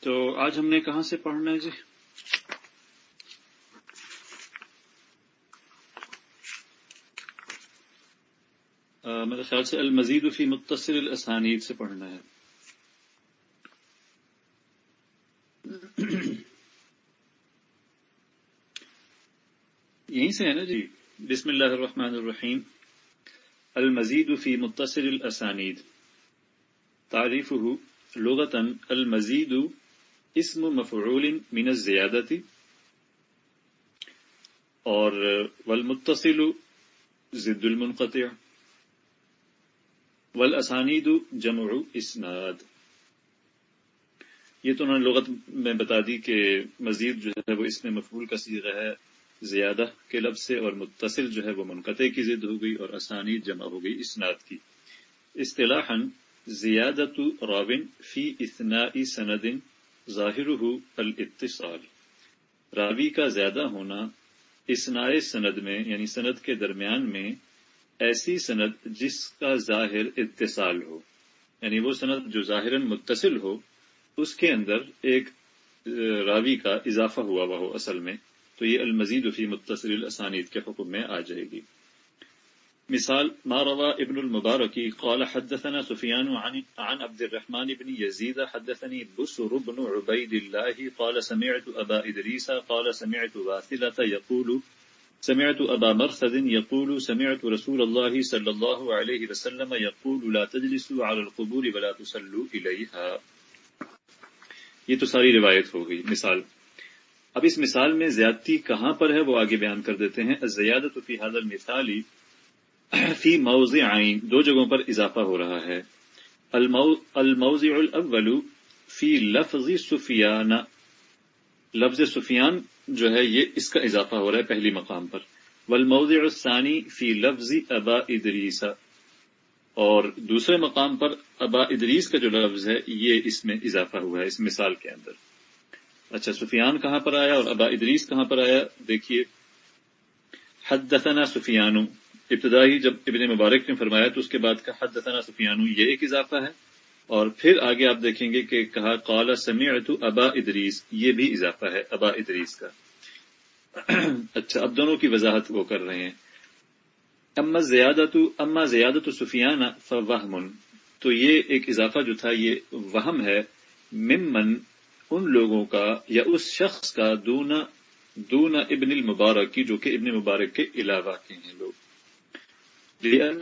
تو آج ہم نے کہاں سے پڑھنا ہے جی؟ میرے خیال سے المزید فی متصل الاسانید سے پڑھنا ہے۔ یہیں سے ہے نا جی؟ بسم اللہ الرحمن الرحیم۔ المزید فی متصل الاسانید۔ تعریفه لغتا المزید اسم مفعول من الزیادتی اور والمتصل زد المنقطع والاسانید جمع اسناد یہ تو انہوں نے لغت میں بتا دی کہ مزید جو ہے وہ اس میں مفعول کا سیغہ ہے زیادہ کے لفظ سے اور متصل جو ہے وہ منقطع کی ضد ہو گئی اور اسانید جمع ہو گئی اسناد کی اصطلاحا زیادت راون فی اثناء سند ظاہر الاتصال۔ راوی کا زیادہ ہونا اسناء سند میں یعنی سند کے درمیان میں ایسی سند جس کا ظاہر اتصال ہو۔ یعنی وہ سند جو ظاہر متصل ہو، اس کے اندر ایک راوی کا اضافہ ہوا ہوا ہو اصل میں، تو یہ المزید فی متصل الاسانید کے حکم میں آ جائے گی۔ مثال ما روا ابن المبارکی قال حدثنا سفیان عن, عن عبد الرحمن بن يزيد حدثني بسر بن عبيد الله قال سمعت أبا إدريس قال سمعت واثلة يقول سمعت أبا مرثد يقول سمعت رسول الله صلى الله عليه وسلم يقول لا تجلسوا على القبور ولا تصلوا إليها. یہ تو ساری روایت ہو گئی مثال۔ اب اس مثال میں زیادتی کہاں پر ہے وہ آگے بیان کر دیتے ہیں۔ زیادت فی حاضر مثالی فی موضع عین، دو جگہوں پر اضافہ ہو رہا ہے۔ الموضع الاول فی لفظ سفیان۔ لفظ سفیان جو ہے، یہ اس کا اضافہ ہو رہا ہے پہلی مقام پر۔ والموضع الثانی فی لفظ ابا ادریس۔ اور دوسرے مقام پر ابا ادریس کا جو لفظ ہے، یہ اس میں اضافہ ہوا ہے، اس مثال کے اندر۔ اچھا سفیان کہاں پر آیا اور ابا ادریس کہاں پر آیا؟ دیکھیے۔ حدثنا سفیانو ابتدائی جب ابن مبارک نے فرمایا تو اس کے بعد کا حدثنا سفیانو، یہ ایک اضافہ ہے۔ اور پھر آگے آپ دیکھیں گے کہ کہا، قال، سمعت ابا ادریس، یہ بھی اضافہ ہے، ابا ادریس کا۔ اچھا اب دونوں کی وضاحت وہ کر رہے ہیں۔ اما زیادت اما زیادت سفیان فوہم۔ تو یہ ایک اضافہ جو تھا، یہ وہم ہے۔ ممن، ان لوگوں کا یا اس شخص کا دونا دونا ابن المبارک کی جو کہ ابن مبارک کے علاوہ کے ہیں لوگ۔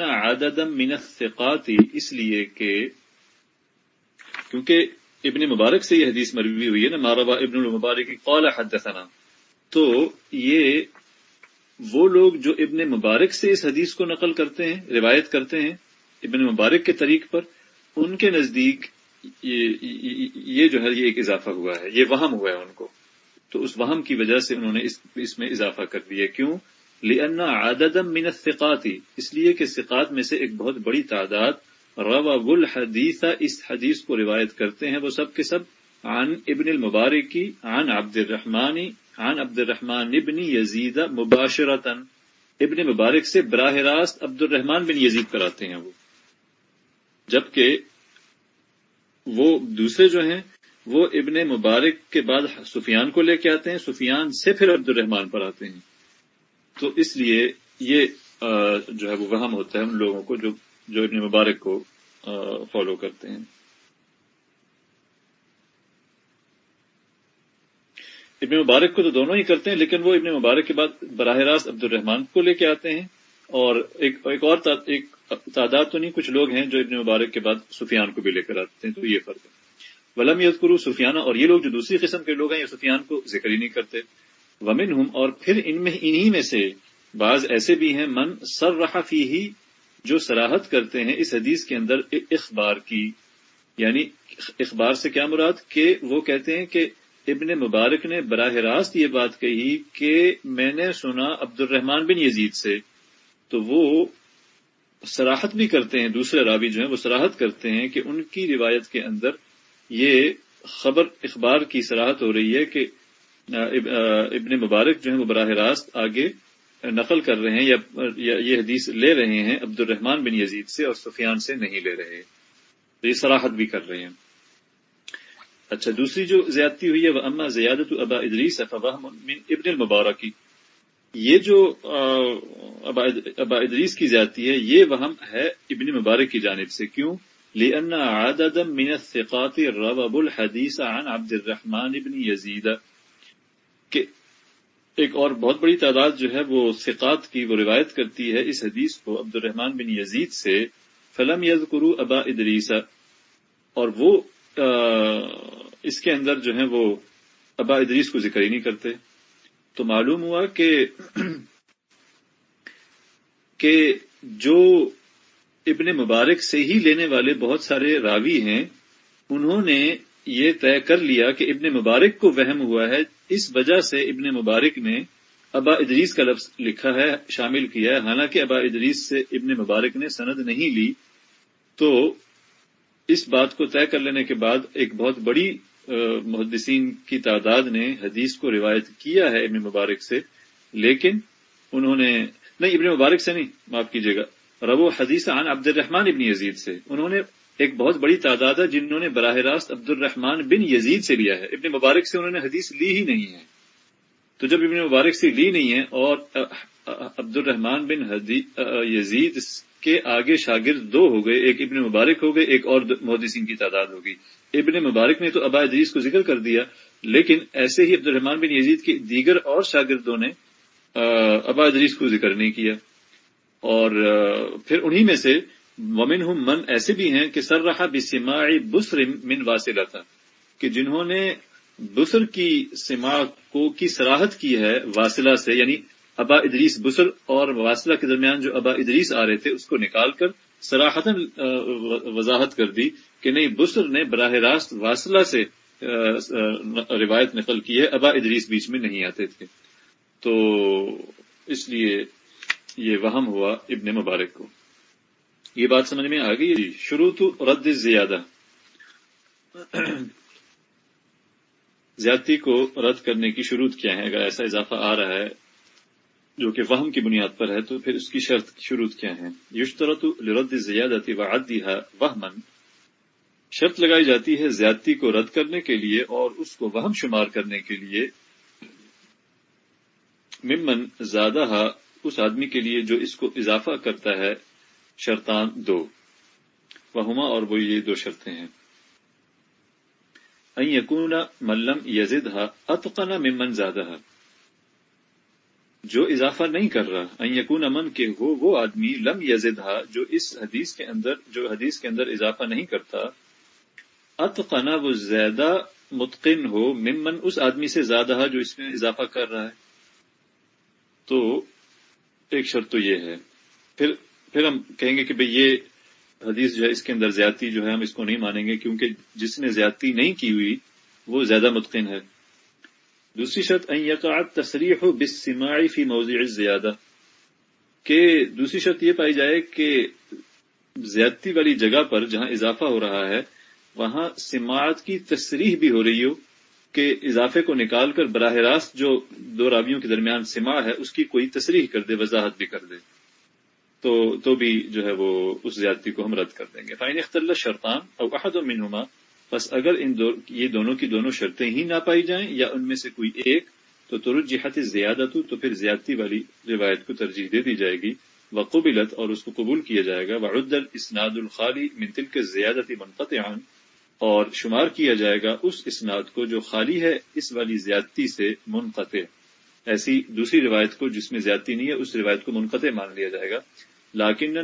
عدد من الثقات، اس لیے کہ کیونکہ ابن مبارک سے یہ حدیث مروی ہوئی ہے نا ماروا ابن المبارک، قال حدثنا. تو یہ وہ لوگ جو ابن مبارک سے اس حدیث کو نقل کرتے ہیں، روایت کرتے ہیں ابن مبارک کے طریق پر، ان کے نزدیک یہ جو ہے، یہ ایک اضافہ ہوا ہے، یہ وہم ہوا ہے ان کو۔ تو اس وہم کی وجہ سے انہوں نے اس میں اضافہ کر دیا۔ کیوں؟ لنا عددم من الثقاتی اس لیے کہ ثقات میں سے ایک بہت بڑی تعداد روا الحدیث اس حدیث کو روایت کرتے ہیں وہ سب کے سب عن ابن المبارکی عن عبد الرحمانی عن عبد الرحمان ابن یزید مباشرتا۔ ابن مبارک سے براہ راست عبد الرحمان بن یزید کراتے ہیں وہ۔ جبکہ وہ دوسرے جو ہیں، وہ ابن مبارک کے بعد سفیان کو لے کے آتے ہیں، سفیان سے پھر عبد الرحمان پر آتے ہیں۔ تو اس لیے یہ جو ہے وہ وہم ہوتا ہے ان لوگوں کو جو جو ابن مبارک کو فالو کرتے ہیں۔ ابن مبارک کو تو دونوں ہی کرتے ہیں، لیکن وہ ابن مبارک کے بعد براہ راست عبد الرحمان کو لے کے آتے ہیں۔ اور ایک ایک اور ایک تعداد تو نہیں، کچھ لوگ ہیں جو ابن مبارک کے بعد سفیان کو بھی لے کر آتے ہیں، تو یہ فرق ہے۔ ولم یز کرو سفیانہ اور یہ لوگ جو دوسری قسم کے لوگ ہیں، یہ سفیان کو ذکر ہی نہیں کرتے۔ ومن ہوں اور پھر ان میں، انہی میں سے بعض ایسے بھی ہیں، من سر رہا فی ہی جو سراہت کرتے ہیں اس حدیث کے اندر اخبار کی۔ یعنی اخبار سے کیا مراد؟ کہ وہ کہتے ہیں کہ ابن مبارک نے براہ راست یہ بات کہی کہ میں نے سنا عبد الرحمان بن یزید سے۔ تو وہ سراحت بھی کرتے ہیں، دوسرے رابی جو ہیں، وہ سراحت کرتے ہیں کہ ان کی روایت کے اندر یہ خبر اخبار کی سراحت ہو رہی ہے کہ ابن مبارک جو ہیں وہ براہ راست آگے نقل کر رہے ہیں یا یہ حدیث لے رہے ہیں عبد الرحمان بن یزید سے اور سفیان سے نہیں لے رہے تو یہ سراحت بھی کر رہے ہیں۔ اچھا دوسری جو زیادتی ہوئی ہے، وہ اما زیادت ابا ادریس من ابن المبارکی یہ جو ابا ادریس کی زیادتی ہے، یہ وہم ہے ابن مبارک کی جانب سے۔ کیوں؟ لأن عدد من الثقات ربب الحدیث عن عبد الرحمن ابن یزید۔ کہ ایک اور بہت بڑی تعداد جو ہے وہ ثقات کی وہ روایت کرتی ہے اس حدیث کو عبد الرحمن بن یزید سے، فلم یذکرو ابا ادریس اور وہ اس کے اندر جو ہے وہ ابا ادریس کو ذکر ہی نہیں کرتے۔ تو معلوم ہوا کہ کہ جو ابن مبارک سے ہی لینے والے بہت سارے راوی ہیں، انہوں نے یہ طے کر لیا کہ ابن مبارک کو وہم ہوا ہے۔ اس وجہ سے ابن مبارک نے ابا ادریس کا لفظ لکھا ہے، شامل کیا ہے۔ حالانکہ ابا ادریس سے ابن مبارک نے سند نہیں لی، تو اس بات کو طے کر لینے کے بعد ایک بہت بڑی محدثین کی تعداد نے حدیث کو روایت کیا ہے ابن مبارک سے۔ لیکن انہوں نے، نہیں، ابن مبارک سے نہیں، معاف کیجیے گا۔ ربو حدیث عن عبد الرحمان ابن یزید سے۔ انہوں نے ایک بہت بڑی تعداد ہے جنہوں نے براہ راست عبد الرحمان بن یزید سے لیا ہے۔ ابن مبارک سے انہوں نے حدیث لی ہی نہیں ہے۔ تو جب ابن مبارک سے لی نہیں ہے اور عبد الرحمان بن یزید کے آگے شاگرد دو ہو گئے، ایک ابن مبارک ہو گئے، ایک اور محدثین کی تعداد ہوگی۔ ابن مبارک نے تو ابا عزیز کو ذکر کر دیا، لیکن ایسے ہی عبد الرحمان بن یزید کے دیگر اور شاگردوں نے ابا عزیز کو ذکر نہیں کیا۔ اور پھر انہی میں سے ومن ہم من ایسے بھی ہیں کہ سر رہا بسماعی بسر من واصلہ تھا کہ جنہوں نے بسر کی سما کو کی سراہت کی ہے واصلہ سے یعنی ابا ادریس بسر اور واصلہ کے درمیان جو ابا ادریس آ رہے تھے، اس کو نکال کر سراہتن وضاحت کر دی کہ نہیں، بسر نے براہ راست واصلہ سے روایت نقل کی ہے، ابا ادریس بیچ میں نہیں آتے تھے۔ تو اس لیے یہ وہم ہوا ابن مبارک کو۔ یہ بات سمجھ میں آ گئی جی۔ شروع تو رد زیادہ۔ زیادتی کو رد کرنے کی شروع کیا ہے؟ اگر ایسا اضافہ آ رہا ہے جو کہ وہم کی بنیاد پر ہے، تو پھر اس کی شرط شروع کیا ہے؟ یشترت لرد زیادتی و عدیہ وہمن شرط لگائی جاتی ہے زیادتی کو رد کرنے کے لیے اور اس کو وہم شمار کرنے کے لیے۔ ممن زیادہ اس آدمی کے لیے جو اس کو اضافہ کرتا ہے۔ شرطان دو۔ وہما اور وہ یہ دو شرطیں ہیں۔ این یقون ملم یزد اتقنا ممن زیادہ جو اضافہ نہیں کر رہا این یقون امن کے ہو وہ آدمی لم یزد جو اس حدیث کے اندر، جو حدیث کے اندر اضافہ نہیں کرتا۔ اتقنا وہ زیادہ متقن ہو ممن اس آدمی سے زیادہ جو اس میں اضافہ کر رہا ہے۔ تو ایک شرط تو یہ ہے۔ پھر پھر ہم کہیں گے کہ بھئی یہ حدیث جو ہے اس کے اندر زیادتی جو ہے ہم اس کو نہیں مانیں گے کیونکہ جس نے زیادتی نہیں کی ہوئی، وہ زیادہ متقن ہے۔ دوسری شرط یقعت تصریح ہو بسماعی فی موضع زیادہ کہ دوسری شرط یہ پائی جائے کہ زیادتی والی جگہ پر جہاں اضافہ ہو رہا ہے، وہاں سماعت کی تصریح بھی ہو رہی ہو کہ اضافے کو نکال کر براہ راست جو دو راویوں کے درمیان سما ہے، اس کی کوئی تصریح کر دے، وضاحت بھی کر دے۔ تو تو بھی جو ہے وہ اس زیادتی کو ہم رد کر دیں گے۔ فائن اختر شرطان اور احد و منہما بس اگر ان دو، یہ دونوں کی دونوں شرطیں ہی نہ پائی جائیں یا ان میں سے کوئی ایک، تو ترج جہت زیادت تو پھر زیادتی والی روایت کو ترجیح دے دی جائے گی۔ وقبلت، اور اس کو قبول کیا جائے گا۔ وعد الاسناد الخالی منتل کے زیادتی منقطع اور شمار کیا جائے گا اس اسناد کو جو خالی ہے، اس والی زیادتی سے منقطع۔ ایسی دوسری روایت کو جس میں زیادتی نہیں ہے، اس روایت کو منقطع مان لیا جائے گا۔ لاکن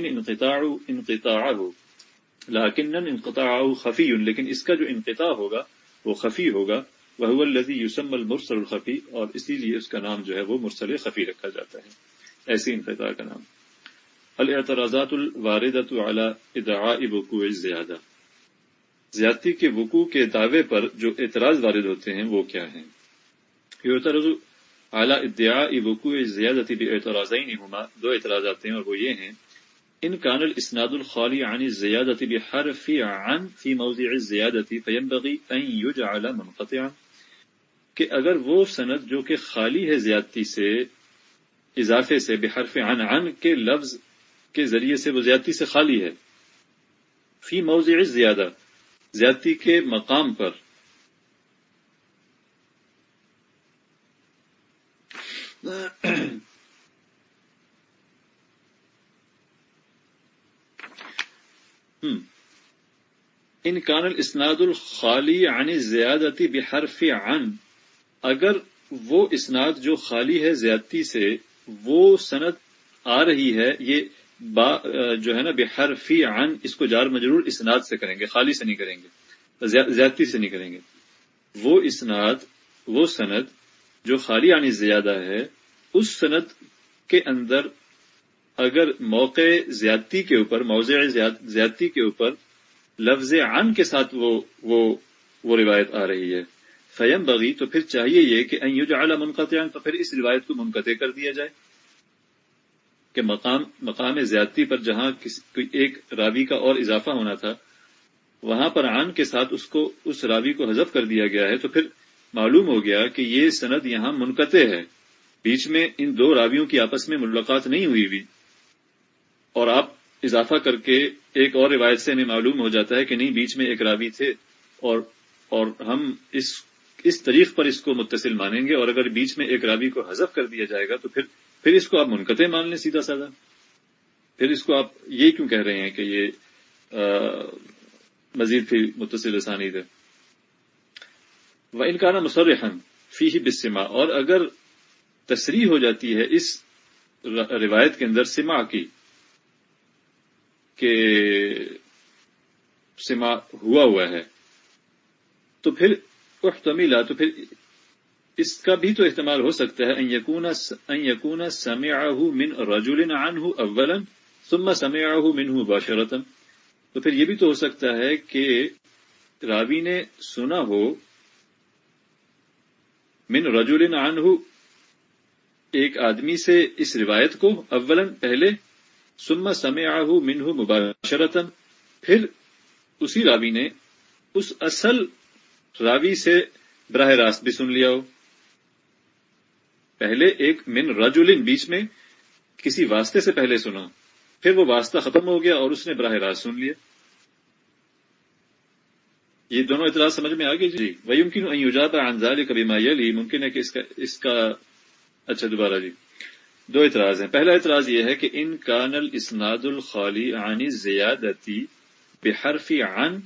انقطاع انقطاع لاکن انقطاع خفی، لیکن اس کا جو انقطاع ہوگا، وہ خفی ہوگا۔ وہ الذي یوسم المرسل الخفی، اور اسی لیے اس کا نام جو ہے، وہ مرسل خفی رکھا جاتا ہے۔ ایسی انقطاع کا نام۔ الاعتراضات الواردۃ على ادعاء وقوع الزیادہ۔ زیادتی کے وقوع کے دعوے پر جو اعتراض وارد ہوتے ہیں، وہ کیا ہیں؟ یعترض اعلی ادعاء وقوع زیادتی بھی اعتراضین ہما دو اعتراضات ہیں اور وہ یہ ہیں، ان کان الاسناد الخالی عن الزیادتی بحرف عن فی موضع الزیادتی فینبغی ان یجعل منقطعا، کہ اگر وہ سند جو کہ خالی ہے زیادتی سے، اضافے سے بحرف عن عن کے لفظ کے ذریعے سے وہ زیادتی سے خالی ہے، فی موضع زیادہ زیادتی کے مقام پر۔ ان کان الاسناد الخالی عن زیادتی بحرف عن۔ اگر وہ اسناد جو خالی ہے زیادتی سے، وہ سند آ رہی ہے، یہ با، جو ہے نا بحرفی عن، اس کو جار مجرور اسناد سے کریں گے، خالی سے نہیں کریں گے، زیادتی سے نہیں کریں گے۔ وہ اسناد، وہ سند جو خالی آنی زیادہ ہے، اس سند کے اندر اگر موقع زیادتی کے اوپر، موضع زیادتی کے اوپر لفظ عن کے ساتھ وہ وہ وہ روایت آ رہی ہے۔ فیم بغی تو پھر چاہیے یہ کہ اعلی منقطع تو پھر اس روایت کو منقطع کر دیا جائے۔ کہ مقام مقام زیادتی پر جہاں کسی ایک راوی کا اور اضافہ ہونا تھا، وہاں پر عن کے ساتھ اس کو، اس راوی کو حذف کر دیا گیا ہے، تو پھر معلوم ہو گیا کہ یہ سند یہاں منقطع ہے۔ بیچ میں ان دو راویوں کی آپس میں ملاقات نہیں ہوئی ہوئی۔ اور آپ اضافہ کر کے ایک اور روایت سے ہمیں معلوم ہو جاتا ہے کہ نہیں، بیچ میں ایک راوی تھے اور اور ہم اس اس طریق پر اس کو متصل مانیں گے۔ اور اگر بیچ میں ایک راوی کو حذف کر دیا جائے گا تو پھر پھر اس کو آپ منقطع مان لیں سیدھا سادہ۔ پھر اس کو آپ یہ کیوں کہہ رہے ہیں کہ یہ مزید پھر متصل لسانی ہے وہ انکانہ مسرحن فی ہی بسما اور اگر تصریح ہو جاتی ہے اس روایت کے اندر سما کی کہ سما ہوا ہوا ہے، تو پھر احتمیلا تو پھر اس کا بھی تو استعمال ہو سکتا ہے، ان یکون سمعه من رجل عنه اولا ثم سمعه منه مباشرتا، تو پھر یہ بھی تو ہو سکتا ہے کہ راوی نے سنا ہو من رجل عنه ایک آدمی سے اس روایت کو اولا پہلے سما سمعه منه مباشرتا، پھر اسی راوی نے اس اصل راوی سے براہ راست بھی سن لیا ہو۔ پہلے ایک من رجولن بیچ میں کسی واسطے سے پہلے سنا، پھر وہ واسطہ ختم ہو گیا اور اس نے براہ راست سن لیا۔ یہ دونوں اعتراض سمجھ میں آگے جی۔ وہ یمکن ایوجاد انزال کبھی مایلی ممکن ہے کہ اس کا اس کا اچھا دوبارہ جی۔ دو اعتراض ہیں۔ پہلا اعتراض یہ ہے کہ ان کان الاسناد الخالی عن زیادتی بحرف عن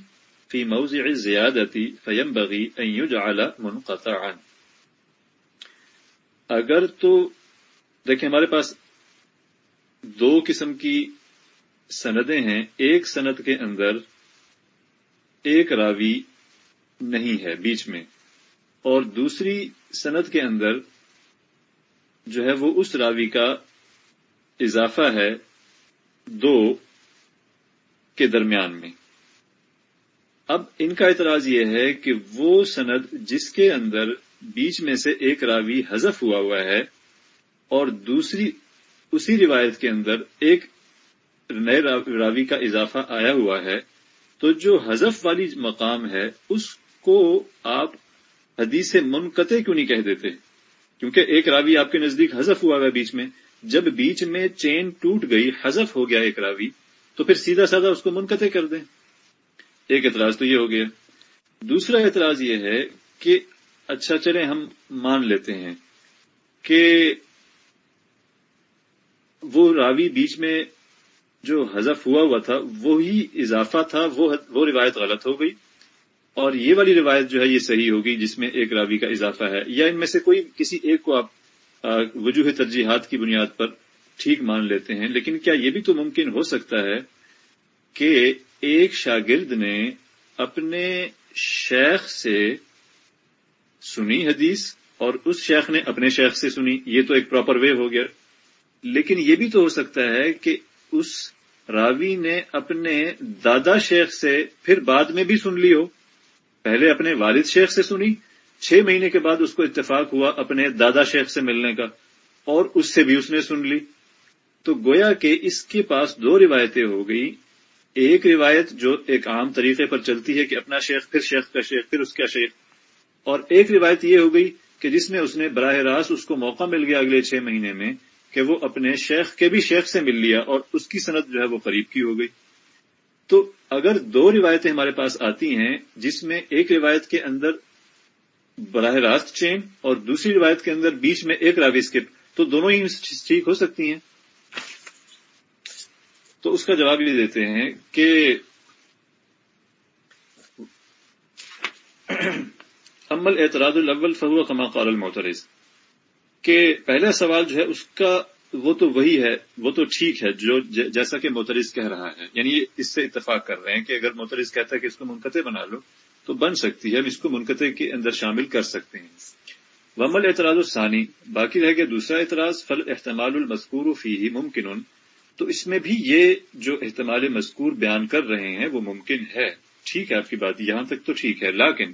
فی موضع زیادتی فیم بغی ان یجعل منقطعا۔ اگر تو دیکھیں ہمارے پاس دو قسم کی سندیں ہیں۔ ایک سند کے اندر ایک راوی نہیں ہے بیچ میں۔ اور دوسری سند کے اندر جو ہے وہ اس راوی کا اضافہ ہے دو کے درمیان میں۔ اب ان کا اعتراض یہ ہے کہ وہ سند جس کے اندر بیچ میں سے ایک راوی حذف ہوا ہوا ہے اور دوسری اسی روایت کے اندر ایک نئے راوی کا اضافہ آیا ہوا ہے۔ تو جو حذف والی مقام ہے، اس کو آپ حدیث منقطع کیوں نہیں کہہ دیتے؟ کیونکہ ایک راوی آپ کے نزدیک حذف ہوا ہوا بیچ میں، جب بیچ میں چین ٹوٹ گئی، حذف ہو گیا ایک راوی، تو پھر سیدھا سادہ اس کو منقطع کر دیں۔ ایک اعتراض تو یہ ہو گیا۔ دوسرا اعتراض یہ ہے کہ اچھا چلے، ہم مان لیتے ہیں کہ وہ راوی بیچ میں جو حذف ہوا ہوا تھا، وہی اضافہ تھا، وہ روایت غلط ہو گئی۔ اور یہ والی روایت جو ہے، یہ صحیح ہوگی جس میں ایک راوی کا اضافہ ہے۔ یا ان میں سے کوئی کسی ایک کو آپ وجوہ ترجیحات کی بنیاد پر ٹھیک مان لیتے ہیں۔ لیکن کیا یہ بھی تو ممکن ہو سکتا ہے کہ ایک شاگرد نے اپنے شیخ سے سنی حدیث اور اس شیخ نے اپنے شیخ سے سنی، یہ تو ایک پراپر وے ہو گیا۔ لیکن یہ بھی تو ہو سکتا ہے کہ اس راوی نے اپنے دادا شیخ سے پھر بعد میں بھی سن لی ہو پہلے اپنے والد شیخ سے سنی، چھ مہینے کے بعد اس کو اتفاق ہوا اپنے دادا شیخ سے ملنے کا اور اس سے بھی اس نے سن لی۔ تو گویا کہ اس کے پاس دو روایتیں ہو گئی ایک روایت جو ایک عام طریقے پر چلتی ہے کہ اپنا شیخ، پھر شیخ کا شیخ، پھر اس کا شیخ۔ اور ایک روایت یہ ہو گئی کہ جس میں اس نے براہ راست اس کو موقع مل گیا اگلے چھ مہینے میں کہ وہ اپنے شیخ کے بھی شیخ سے مل لیا اور اس کی صنعت جو ہے وہ قریب کی ہو گئی۔ تو اگر دو روایتیں ہمارے پاس آتی ہیں، جس میں ایک روایت کے اندر براہ راست چین اور دوسری روایت کے اندر بیچ میں ایک راوی اسکپ، تو دونوں ہی ٹھیک ہو سکتی ہیں؟ تو اس کا جواب یہ دیتے ہیں کہ امل اعتراض الاول فہو کما قال المعترض۔ کہ پہلا سوال جو ہے، اس کا وہ تو وہی ہے، وہ تو ٹھیک ہے جو جیسا کہ موترز کہہ رہا ہے۔ یعنی اس سے اتفاق کر رہے ہیں کہ اگر موترز کہتا ہے کہ اس کو منقطع بنا لو تو بن سکتی ہے، ہم اس کو منقطع کے اندر شامل کر سکتے ہیں۔ ومل اعتراض الثانی، باقی رہ گیا دوسرا اعتراض فل احتمال المذکور فی ہی ممکن تو اس میں بھی یہ جو احتمال مذکور بیان کر رہے ہیں وہ ممکن ہے۔ ٹھیک ہے، آپ کی بات یہاں تک تو ٹھیک ہے، لیکن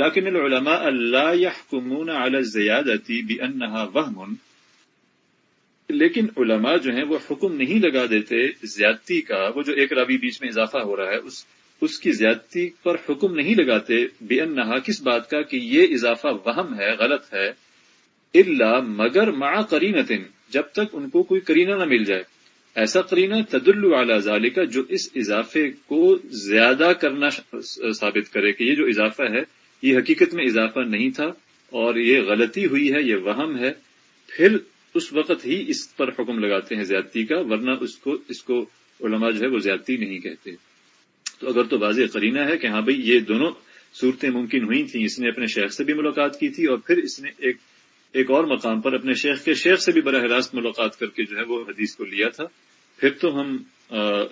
لیکن العلماء اللہ يحكمون على الزيادة بأنها وهم لیکن علماء جو ہیں وہ حکم نہیں لگا دیتے زیادتی کا، وہ جو ایک راوی بیچ میں اضافہ ہو رہا ہے، اس اس کی زیادتی پر حکم نہیں لگاتے بے انہا کس بات کا کہ یہ اضافہ وہم ہے، غلط ہے اللہ مگر مع کرینتن جب تک ان کو کوئی کرینہ نہ مل جائے۔ ایسا کرینہ تدل ذالک کا جو اس اضافے کو زیادہ کرنا ثابت کرے کہ یہ جو اضافہ ہے یہ حقیقت میں اضافہ نہیں تھا اور یہ غلطی ہوئی ہے، یہ وہم ہے، پھر اس وقت ہی اس پر حکم لگاتے ہیں زیادتی کا، ورنہ اس کو اس کو علماء جو ہے وہ زیادتی نہیں کہتے۔ تو اگر تو واضح قرینہ ہے کہ ہاں بھائی، یہ دونوں صورتیں ممکن ہوئی تھیں، اس نے اپنے شیخ سے بھی ملاقات کی تھی اور پھر اس نے ایک ایک اور مقام پر اپنے شیخ کے، شیخ سے بھی براہ راست ملاقات کر کے جو ہے وہ حدیث کو لیا تھا۔ پھر تو ہم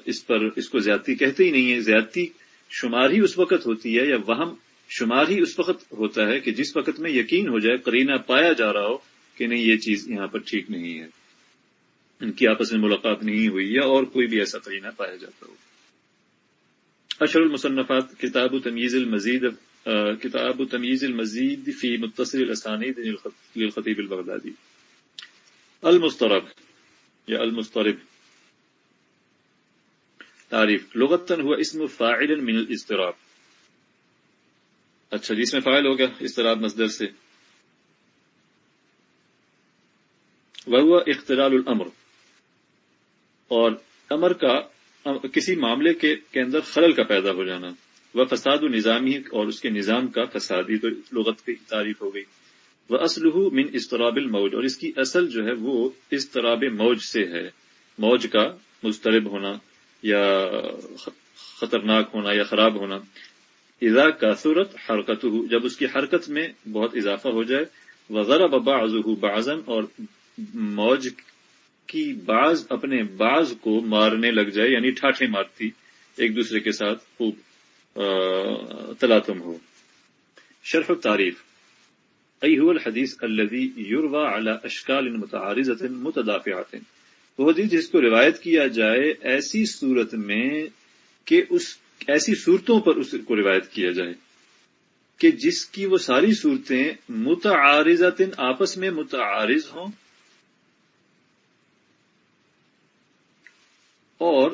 اس پر اس کو زیادتی کہتے ہی نہیں ہے زیادتی شمار ہی اس وقت ہوتی ہے یا وہم شمار ہی اس وقت ہوتا ہے کہ جس وقت میں یقین ہو جائے کرینہ پایا جا رہا ہو کہ نہیں، یہ چیز یہاں پر ٹھیک نہیں ہے۔ ان کی آپس میں ملاقات نہیں ہوئی یا اور کوئی بھی ایسا قرینہ پایا جاتا ہو۔ اشر المصنفات، کتاب و تمیز المزید کتاب و تمیز المزید فی متصل الاسانید للخطیب البغدادی۔ المسترب یا المسترب تعریف لغتن ہوا اسم فاعل من الاضطراب۔ اچھا جی، جس میں فائل ہو گیا اضطراب مصدر سے۔ وہ اختلال الامر۔ اور امر کا، کسی معاملے کے کے اندر خلل کا پیدا ہو جانا۔ وہ فساد و نظامی اور اس کے نظام کا فسادی تو لغت کی تعریف ہو گئی۔ وہ اسلح من اضطراب الموج۔ اور اس کی اصل جو ہے وہ اضطراب موج سے ہے۔ موج کا مسترب ہونا یا خطرناک ہونا یا خراب ہونا۔ اذا کا صورت حرکت جب اس کی حرکت میں بہت اضافہ ہو جائے وہ ذرا ببا بعضن اور موج کی بعض اپنے بعض کو مارنے لگ جائے یعنی ٹھاٹھے مارتی، ایک دوسرے کے ساتھ خوب تلاتم ہو۔ شرف تعریف ایہو الحدیث الذي يروى على اشکال متعارض متدافعات وہ حدیث جس کو روایت کیا جائے، ایسی صورت میں کہ اس ایسی صورتوں پر اس کو روایت کیا جائے کہ جس کی وہ ساری صورتیں متعارض آپس میں متعارض ہوں اور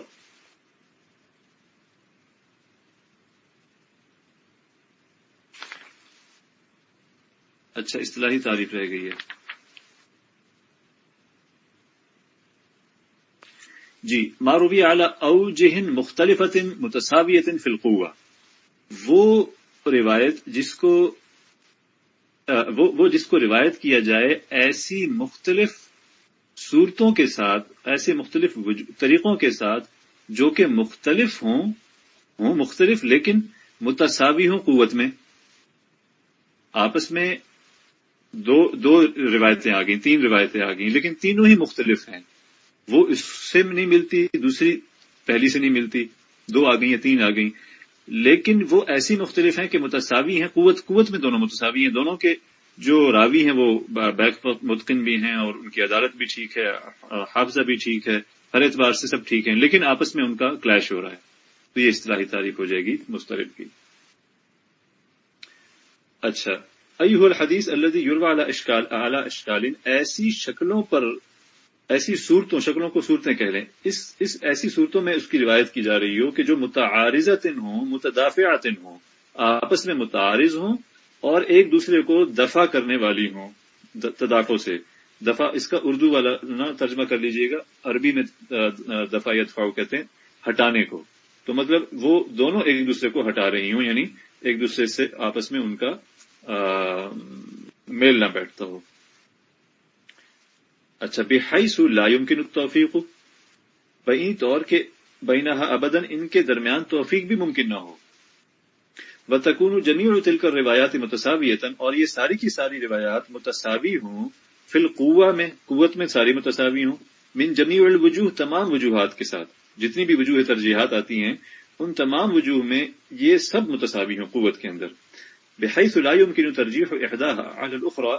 اچھا اصطلاحی تعریف رہ گئی ہے۔ جی معروبی اعلی او جہن مختلف متصاویت فلقوا وہ روایت جس کو وہ جس کو روایت کیا جائے، ایسی مختلف صورتوں کے ساتھ، ایسے مختلف طریقوں کے ساتھ جو کہ مختلف ہوں ہوں مختلف لیکن متصاوی ہوں قوت میں۔ آپس میں دو دو روایتیں آ گئیں تین روایتیں آ گئیں لیکن تینوں ہی مختلف ہیں۔ وہ اس سے نہیں ملتی، دوسری پہلی سے نہیں ملتی، دو آ گئی یا تین آ گئیں۔ لیکن وہ ایسی مختلف ہیں کہ متصاوی ہیں، قوت قوت میں دونوں متصاوی ہیں، دونوں کے جو راوی ہیں وہ بیک متقن بھی ہیں اور ان کی عدالت بھی ٹھیک ہے، حافظہ بھی ٹھیک ہے، ہر اعتبار سے سب ٹھیک ہیں۔ لیکن آپس میں ان کا کلیش ہو رہا ہے۔ تو یہ اصطلاحی تعریف ہو جائے گی مسترد کی۔ اچھا۔ ایو الحدیث اللہ یوروا اشکال اعلی اشکالین ایسی شکلوں پر ایسی صورتوں، شکلوں کو صورتیں کہہ لیں۔ اس اس ایسی صورتوں میں اس کی روایت کی جا رہی ہو کہ جو متعارض ہوں متدافعات ہوں، آپس میں متعارض ہوں اور ایک دوسرے کو دفع کرنے والی ہوں تدافوں سے۔ دفع، اس کا اردو والا نہ ترجمہ کر لیجیے گا۔ عربی میں دفع یا دفاع کہتے ہیں، ہٹانے کو۔ تو مطلب وہ دونوں ایک دوسرے کو ہٹا رہی ہوں یعنی ایک دوسرے سے آپس میں ان کا میل نہ بیٹھتا ہو۔ اچھا بے سو لا يمكن التوفیق بئی طور کے بینہ ابدن ان کے درمیان توفیق بھی ممکن نہ ہو۔ بتکون جمی تل کر روایات متصاویتن اور یہ ساری کی ساری روایات متصاوی ہوں، فی القوا میں، قوت میں ساری متصاوی ہوں، من جمی الوجوہ، تمام وجوہات کے ساتھ۔ جتنی بھی وجوہ ترجیحات آتی ہیں، ان تمام وجوہ میں یہ سب متصاوی ہوں قوت کے اندر۔ بحیث لا يمكن ترجیح احداها على الاخرى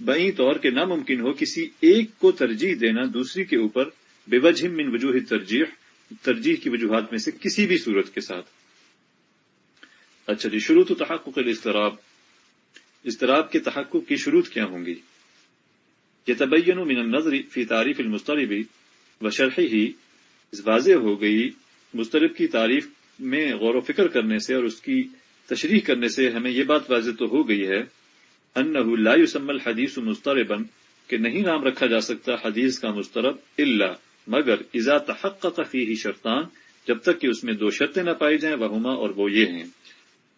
بئی طور کے ناممکن ہو کسی ایک کو ترجیح دینا دوسری کے اوپر بے وجہ من وجوہ ترجیح ترجیح کی وجوہات میں سے کسی بھی صورت کے ساتھ۔ اچھا جی شروع تو تحقق الاضطراب۔ اضطراب کے تحقق کی شروع کیا ہوں گی؟ یہ تبین من النظر فی تعریف المستربی و شرحی ہی واضح ہو گئی مسترب کی تعریف میں غور و فکر کرنے سے اور اس کی تشریح کرنے سے ہمیں یہ بات واضح تو ہو گئی ہے انه لا يسمى الحديث مستربا کہ نہیں نام رکھا جا سکتا حدیث کا مسترب الا، مگر اذا تحقق فيه شرطان، جب تک کہ اس میں دو شرطیں نہ پائی جائیں، وہما اور وہ یہ ہیں۔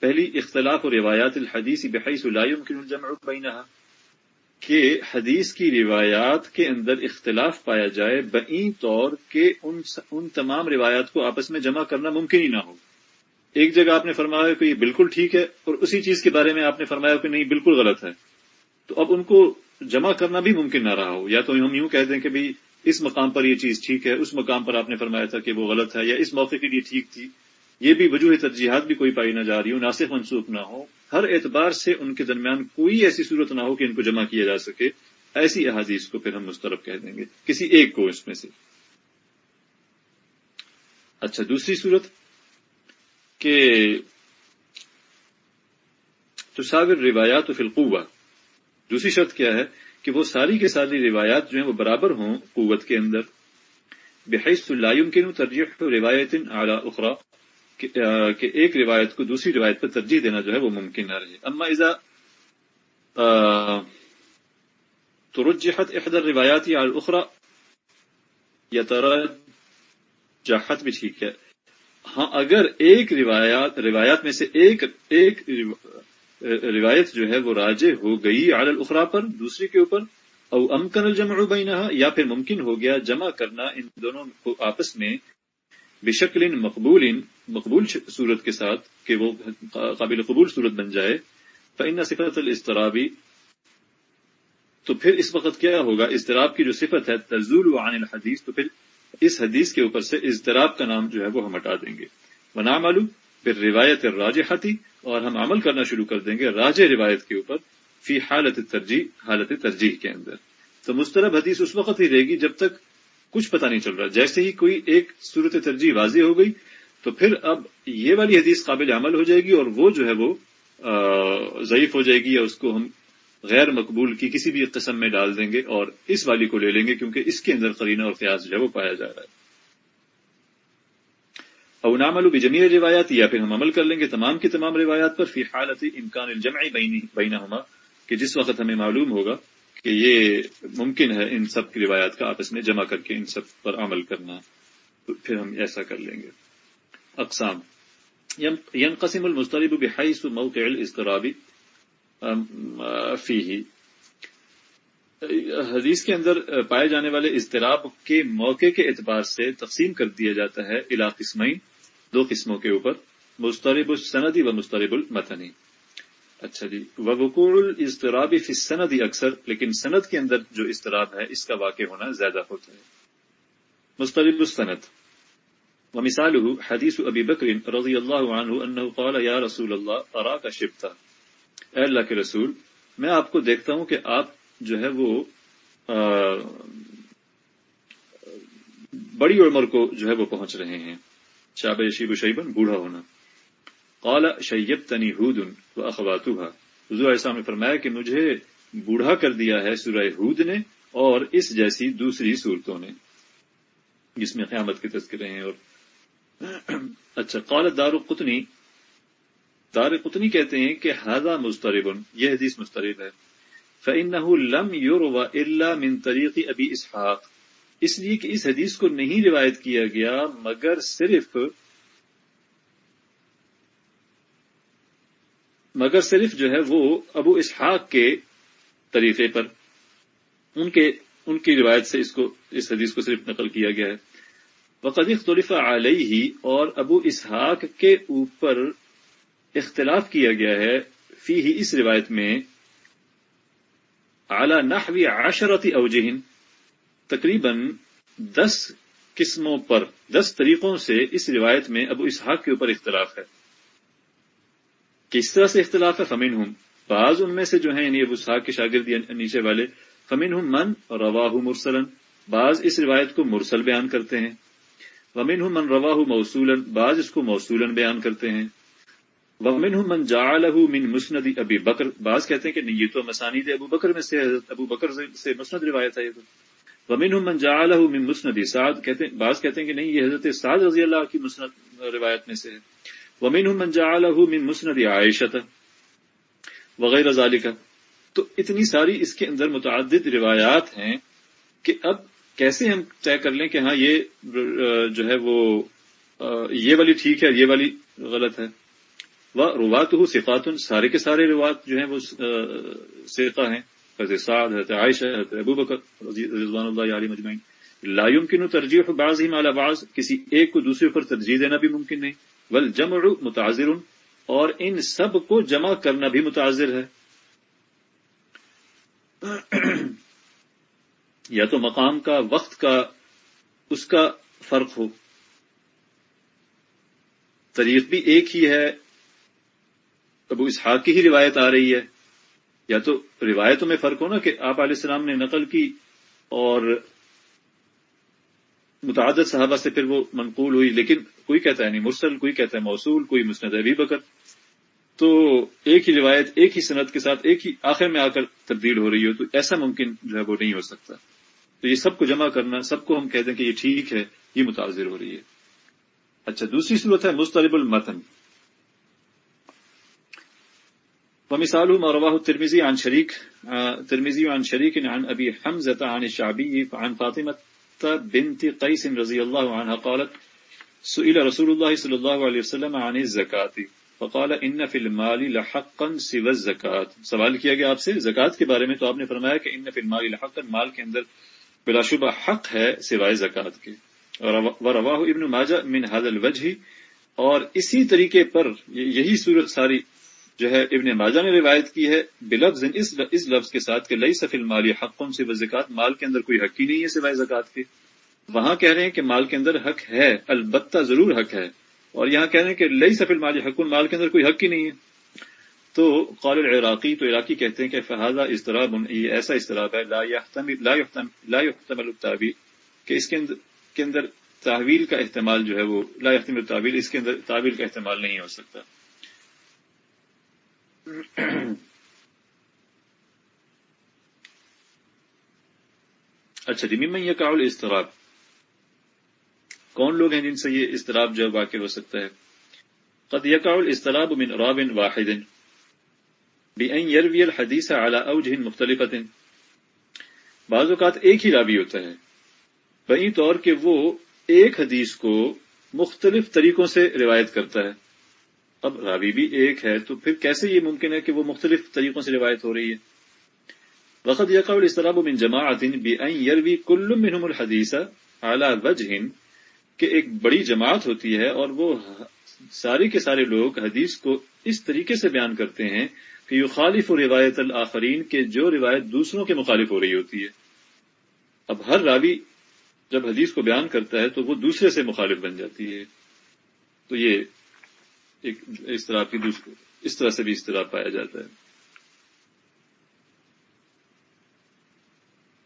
پہلی، اختلاف و روایات الحدیث بحیث لا يمكن الجمع بينها کہ حدیث کی روایات کے اندر اختلاف پایا جائے بئی طور کہ ان ان تمام روایات کو آپس میں جمع کرنا ممکن ہی نہ ہو۔ ایک جگہ آپ نے فرمایا کہ یہ بالکل ٹھیک ہے اور اسی چیز کے بارے میں آپ نے فرمایا کہ نہیں، بالکل غلط ہے۔ تو اب ان کو جمع کرنا بھی ممکن نہ رہا ہو۔ یا تو ہم یوں کہہ دیں کہ بھائی اس مقام پر یہ چیز ٹھیک ہے، اس مقام پر آپ نے فرمایا تھا کہ وہ غلط ہے یا اس موقع کے لیے ٹھیک تھی۔ یہ بھی وجوہ ترجیحات بھی کوئی پائی نہ جا رہی ہو ناصف منسوخ نہ ہو۔ ہر اعتبار سے ان کے درمیان کوئی ایسی صورت نہ ہو کہ ان کو جمع کیا جا سکے۔ ایسی احادیث کو پھر ہم مسترب کہہ دیں گے۔ کسی ایک کو اس میں سے۔ اچھا دوسری صورت۔ کہ تصاور روایات و فلقوا دوسری شرط کیا ہے؟ کہ وہ ساری کے ساری روایات جو ہیں وہ برابر ہوں قوت کے اندر۔ بحیث لا يمكن ترجیح روایت اعلی اخرى، کہ ایک روایت کو دوسری روایت پر ترجیح دینا جو ہے وہ ممکن نہ رہے۔ اما اذا ترجحت احدى الروایات على الاخرى یا ترجحت بھی ٹھیک ہے۔ ہاں اگر ایک روایات روایات میں سے ایک ایک روایت جو ہے وہ راجے ہو گئی علی الاخرى پر دوسری کے اوپر، او امکن الجمع بینہا، یا پھر ممکن ہو گیا جمع کرنا ان دونوں کو آپس میں بشکل مقبول مقبول صورت کے ساتھ کہ وہ قابل قبول صورت بن جائے، فإن صفت الاضطرابی تو پھر اس وقت کیا ہوگا؟ اضطراب کی جو صفت ہے، تزول عن الحدیث تو پھر اس حدیث کے اوپر سے اضطراب کا نام جو ہے وہ ہم ہٹا دیں گے۔ بنا معلوم پھر روایت راج اور ہم عمل کرنا شروع کر دیں گے راج روایت کے اوپر فی حالت ترجیح حالت ترجیح کے اندر۔ تو مسترب حدیث اس وقت ہی رہے گی جب تک کچھ پتہ نہیں چل رہا۔ جیسے ہی کوئی ایک صورت ترجیح واضح ہو گئی، تو پھر اب یہ والی حدیث قابل عمل ہو جائے گی اور وہ جو ہے وہ ضعیف ہو جائے گی یا اس کو ہم غیر مقبول کی کسی بھی قسم میں ڈال دیں گے اور اس والی کو لے لیں گے کیونکہ اس کے اندر قرینہ اور قیاس جو ہے وہ پایا جا رہا ہے۔ او نامل بجمی روایات یا پھر ہم عمل کر لیں گے تمام کی تمام روایات پر فی حالت امکان الجمع بینہما، کہ جس وقت ہمیں معلوم ہوگا کہ یہ ممکن ہے ان سب کی روایات کا آپس میں جمع کر کے ان سب پر عمل کرنا، تو پھر ہم ایسا کر لیں گے۔ اقسام۔ ينقسم المسترب بحيث موقع الاضطراب فيه حدیث کے اندر پائے جانے والے اضطراب کے موقع کے اعتبار سے تقسیم کر دیا جاتا ہے الا قسمین، دو قسموں کے اوپر مسترب السندی و مسترب المتنی۔ اچھا جی وقوع الاضطراب فی السند اکثر، لیکن سند کے اندر جو اضطراب ہے، اس کا واقع ہونا زیادہ ہوتا ہے۔ مسترب السند۔ ومثاله حدیث ابی بکر رضی اللہ عنہ انه قال، یا رسول اللہ، اراک شبتا؟ اے اللہ کے رسول، میں آپ کو دیکھتا ہوں کہ آپ جو ہے وہ بڑی عمر کو جو ہے وہ پہنچ رہے ہیں۔ شاب شیب و شیبن بوڑھا ہونا۔ قال شیب تنی ہود و اخواتها حضور ایسا نے فرمایا کہ مجھے بوڑھا کر دیا ہے سورہ ہود نے اور اس جیسی دوسری صورتوں نے۔ جس میں قیامت کے تذکرے ہیں اور اچھا قال دار قطنی دار قطنی کہتے ہیں کہ ہاضا مسترب یہ حدیث مسترب ہے۔ فن لم یور و اللہ من طریق ابی اسحاق اس لیے کہ اس حدیث کو نہیں روایت کیا گیا، مگر صرف مگر صرف جو ہے وہ ابو اسحاق کے طریقے پر، ان کے، ان کی روایت سے اس کو، اس حدیث کو صرف نقل کیا گیا ہے۔ وقد اختلف علیہ ہی اور ابو اسحاق کے اوپر اختلاف کیا گیا ہے فی ہی اس روایت میں اعلی نحوی عشرتی اوجہن تقریباً دس قسموں پر، دس طریقوں سے اس روایت میں ابو اسحاق کے اوپر اختلاف ہے۔ کس طرح سے اختلاف ہے؟ فمین ہوں بعض ان میں سے جو ہیں یعنی ابو اسحاق کے شاگرد نیچے والے فمین ہوں من رواہ مرسلن، بعض اس روایت کو مرسل بیان کرتے ہیں۔ ومن ہوں من رواہ موصولن، بعض اس کو موصولن بیان کرتے ہیں۔ ومن ہوں من جعلہ من مسند ابی بکر بعض کہتے ہیں کہ نہیں، یہ تو مسانید ابو بکر میں سے حضرت ابو بکر سے مسند روایت ہے یہ تو۔ ومن ہوں من جعلہ من مسند۔ سعد کہتے ہیں، بعض کہتے ہیں کہ نہیں، یہ حضرت سعد رضی اللہ کی مسند روایت میں سے ہے۔ ومن ہوں من جعلہ من مسند عائشت وغیرہ ذالک تو اتنی ساری اس کے اندر متعدد روایات ہیں کہ اب کیسے ہم طے کر لیں کہ ہاں یہ جو ہے وہ یہ والی ٹھیک ہے، یہ والی غلط ہے۔ وہ روات ہو صفات سارے کے سارے روات جو ہیں وہ سیتا ہیں۔ حضرت سعد، حضرت عائشہ، حضرت ابو بکر رضوان اللہ علی مجمعین۔ لا يمكن ترجیح بعض ہی مالا بعض، کسی ایک کو دوسرے پر ترجیح دینا بھی ممکن نہیں۔ بل جمع متاثر اور ان سب کو جمع کرنا بھی متاثر ہے۔ یا تو مقام کا، وقت کا، اس کا فرق ہو۔ طریق بھی ایک ہی ہے۔ ابو اسحاق کی ہی روایت آ رہی ہے۔ یا تو روایتوں میں فرق ہو نا کہ آپ علیہ السلام نے نقل کی اور متعدد صحابہ سے پھر وہ منقول ہوئی، لیکن کوئی کہتا ہے نہیں، مرسل، کوئی کہتا ہے موصول، کوئی مسند ابھی بکر۔ تو ایک ہی روایت، ایک ہی صنعت کے ساتھ، ایک ہی آخر میں آ کر تبدیل ہو رہی ہو، تو ایسا ممکن جو ہے وہ نہیں ہو سکتا۔ تو یہ سب کو جمع کرنا، سب کو ہم کہتے ہیں کہ یہ ٹھیک ہے، یہ متاثر ہو رہی ہے۔ اچھا دوسری صورت ہے مسترب المتن۔ ومثاله ما رواه الترمذي عن شريك الترمذي عن شريك عن أبي حمزة عن الشعبي عن فاطمة بنت قيس رضي الله عنها قالت سئل رسول الله صلى الله عليه وسلم عن الزكاة، فقال ان في المال لحقا سوى الزكاة. سوال کیا گیا آپ سے؟ زکات کے بارے میں تو آپ نے فرمایا کہ ان في المال لحقا، مال کے اندر بلا شبہ حق ہے سوائے زکات کے. ورواہ ابن ماجہ من هذا الوجه، اور اسی طریقے پر، یہی صورت ساری جو ہے ابن ماجہ نے روایت کی ہے، بلفظ اس لفظ کے ساتھ کہ لئی سفل مالی حق سے زکات، مال کے اندر کوئی حق ہی نہیں ہے سوائے زکات کے۔ وہاں کہہ رہے ہیں کہ مال کے اندر حق ہے، البتہ ضرور حق ہے۔ اور یہاں کہہ رہے ہیں کہ لئی سفل مالی حق مال کے اندر کوئی حق ہی نہیں ہے۔ تو قول العراقی، تو عراقی کہتے ہیں کہ فہذا اضطراب، یہ ایسا اضطراب ہے، لا لا يحتمل التعبیر کہ اس کے اندر تحویل کا احتمال جو ہے وہ، لا يحتمل التعبیر اس کے اندر تعویل کا احتمال نہیں ہو سکتا۔ اچھا جی ممن یہ کاول اضطراب کون لوگ ہیں جن سے یہ اضطراب جو واقع ہو سکتا ہے؟ قد یقاول اضطراب من راب واحد۔ بأن يروي الحديث على اوجه مختلفة بعض اوقات ایک ہی راوی ہوتا ہے۔ بئی طور کہ وہ ایک حدیث کو مختلف طریقوں سے روایت کرتا ہے۔ اب راوی بھی ایک ہے، تو پھر کیسے یہ ممکن ہے کہ وہ مختلف طریقوں سے روایت ہو رہی ہے؟ وقت یقول اصطلاح من جماعت یروی کل منہم الحدیث اعلی وجہ کہ ایک بڑی جماعت ہوتی ہے اور وہ سارے کے سارے لوگ حدیث کو اس طریقے سے بیان کرتے ہیں کہ یو خالف و روایت الآخرین کے جو روایت دوسروں کے مخالف ہو رہی ہوتی ہے۔ اب ہر راوی جب حدیث کو بیان کرتا ہے تو وہ دوسرے سے مخالف بن جاتی ہے۔ تو یہ ایک اس طرح کی اس طرح سے بھی اس طرح پایا جاتا ہے۔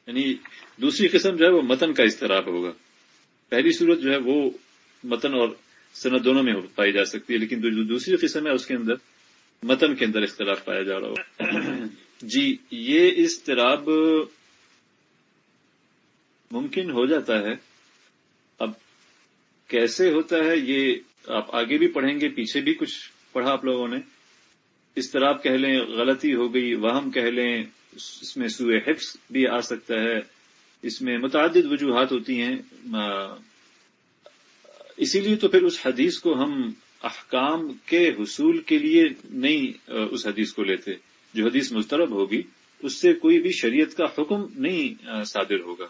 یعنی دوسری قسم جو ہے وہ متن کا اضطراب ہوگا۔ پہلی صورت جو ہے وہ متن اور صنعت دونوں میں پائی جا سکتی ہے، لیکن جو دوسری قسم ہے اس کے اندر متن کے اندر اختلاف پایا جا رہا ہوگا۔ جی یہ اضطراب ممکن ہو جاتا ہے۔ اب کیسے ہوتا ہے؟ یہ آپ آگے بھی پڑھیں گے، پیچھے بھی کچھ پڑھا آپ لوگوں نے۔ اس طرح آپ کہہ لیں، غلطی ہو گئی، وہم کہہ لیں، اس میں سوئے حفظ بھی آ سکتا ہے۔ اس میں متعدد وجوہات ہوتی ہیں۔ اسی لیے تو پھر اس حدیث کو ہم احکام کے حصول کے لیے نہیں اس حدیث کو لیتے۔ جو حدیث مسترب ہوگی، اس سے کوئی بھی شریعت کا حکم نہیں صادر ہوگا۔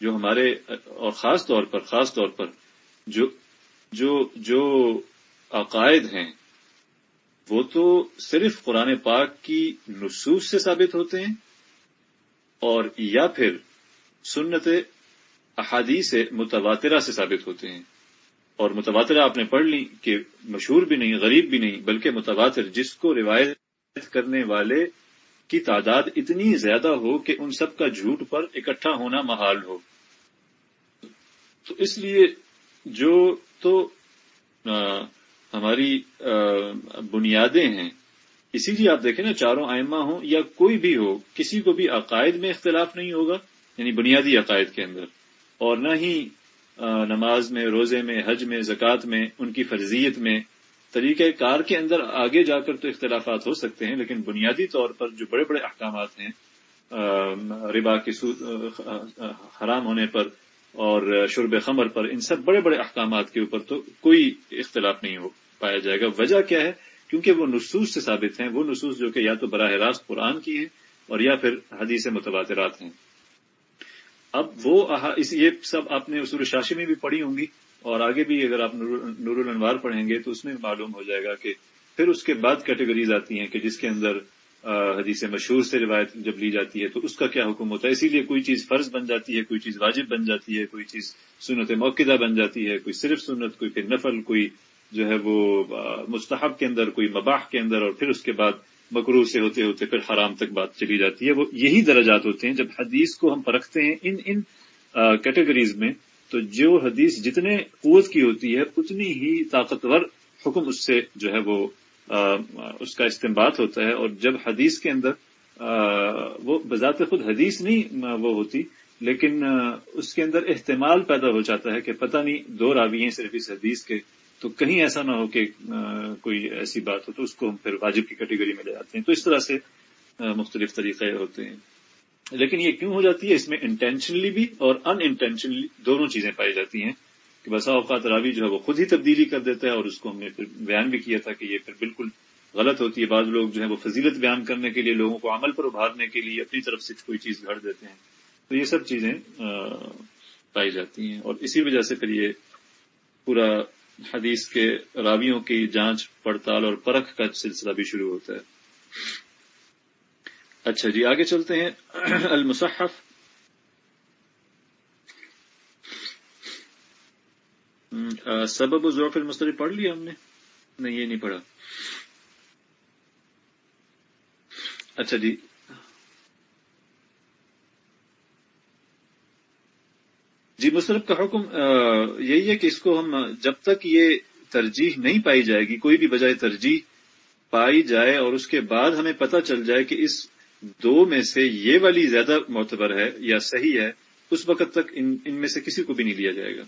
جو ہمارے، اور خاص طور پر، خاص طور پر جو جو جو عقائد ہیں، وہ تو صرف قرآن پاک کی نصوص سے ثابت ہوتے ہیں اور یا پھر سنت احادیث متواترہ سے ثابت ہوتے ہیں۔ اور متواترہ آپ نے پڑھ لی کہ مشہور بھی نہیں، غریب بھی نہیں، بلکہ متواتر، جس کو روایت کرنے والے کی تعداد اتنی زیادہ ہو کہ ان سب کا جھوٹ پر اکٹھا ہونا محال ہو۔ تو اس لیے جو تو ہماری بنیادیں ہیں۔ اسی لیے آپ دیکھیں نا، چاروں آئمہ ہوں یا کوئی بھی ہو، کسی کو بھی عقائد میں اختلاف نہیں ہوگا یعنی بنیادی عقائد کے اندر۔ اور نہ ہی نماز میں، روزے میں، حج میں، زکوٰۃ میں، ان کی فرضیت میں۔ طریقہ کار کے اندر آگے جا کر تو اختلافات ہو سکتے ہیں، لیکن بنیادی طور پر جو بڑے بڑے احکامات ہیں ربا کی حرام ہونے پر اور شرب خمر پر ان سب بڑے بڑے احکامات کے اوپر تو کوئی اختلاف نہیں ہو پایا جائے گا۔ وجہ کیا ہے؟ کیونکہ وہ نصوص سے ثابت ہیں، وہ نصوص جو کہ یا تو براہ راست قرآن کی ہیں اور یا پھر حدیث متبادرات ہیں۔ اب وہ یہ سب آپ نے اصول شاشی میں بھی پڑھی ہوں گی اور آگے بھی اگر آپ نور الانوار پڑھیں گے تو اس میں معلوم ہو جائے گا کہ پھر اس کے بعد کیٹیگریز آتی ہیں کہ جس کے اندر حدیث مشہور سے روایت جب لی جاتی ہے تو اس کا کیا حکم ہوتا ہے؟ اسی لیے کوئی چیز فرض بن جاتی ہے، کوئی چیز واجب بن جاتی ہے، کوئی چیز سنت موقع بن جاتی ہے، کوئی صرف سنت، کوئی پھر نفل، کوئی جو ہے وہ مستحب کے اندر، کوئی مباح کے اندر، اور پھر اس کے بعد مکرو سے ہوتے ہوتے پھر حرام تک بات چلی جاتی ہے۔ وہ یہی درجات ہوتے ہیں جب حدیث کو ہم پرکھتے ہیں ان ان کیٹیگریز میں، تو جو حدیث جتنے قوت کی ہوتی ہے، اتنی ہی طاقتور حکم اس سے جو ہے وہ اس کا استعمال ہوتا ہے اور جب حدیث کے اندر وہ بذات خود حدیث نہیں وہ ہوتی، لیکن اس کے اندر احتمال پیدا ہو جاتا ہے کہ پتہ نہیں دو راوی ہیں صرف اس حدیث کے، تو کہیں ایسا نہ ہو کہ کوئی ایسی بات ہو، تو اس کو ہم پھر واجب کی کیٹیگری میں لے جاتے ہیں۔ تو اس طرح سے مختلف طریقے ہوتے ہیں۔ لیکن یہ کیوں ہو جاتی ہے؟ اس میں انٹینشنلی بھی اور ان انٹینشنلی دونوں چیزیں پائی جاتی ہیں۔ کہ بسا اوقات راوی جو ہے وہ خود ہی تبدیلی کر دیتا ہے اور اس کو ہم نے پھر بیان بھی کیا تھا کہ یہ پھر بالکل غلط ہوتی ہے۔ بعض لوگ جو ہے وہ فضیلت بیان کرنے کے لیے، لوگوں کو عمل پر ابھارنے کے لیے اپنی طرف سے کوئی چیز گھڑ دیتے ہیں۔ تو یہ سب چیزیں پائی جاتی ہیں اور اسی وجہ سے پھر یہ پورا حدیث کے راویوں کی جانچ، پڑتال اور پرکھ کا سلسلہ بھی شروع ہوتا ہے۔ اچھا جی آگے چلتے ہیں۔ المصحف۔ سبب ضعف المستری پڑھ لیا ہم نے؟ نہیں یہ نہیں پڑھا۔ اچھا جی۔ جی مصرف کا حکم یہی ہے کہ اس کو ہم، جب تک یہ ترجیح نہیں پائی جائے گی، کوئی بھی بجائے ترجیح پائی جائے اور اس کے بعد ہمیں پتہ چل جائے کہ اس دو میں سے یہ والی زیادہ معتبر ہے یا صحیح ہے، اس وقت تک ان ان میں سے کسی کو بھی نہیں لیا جائے گا۔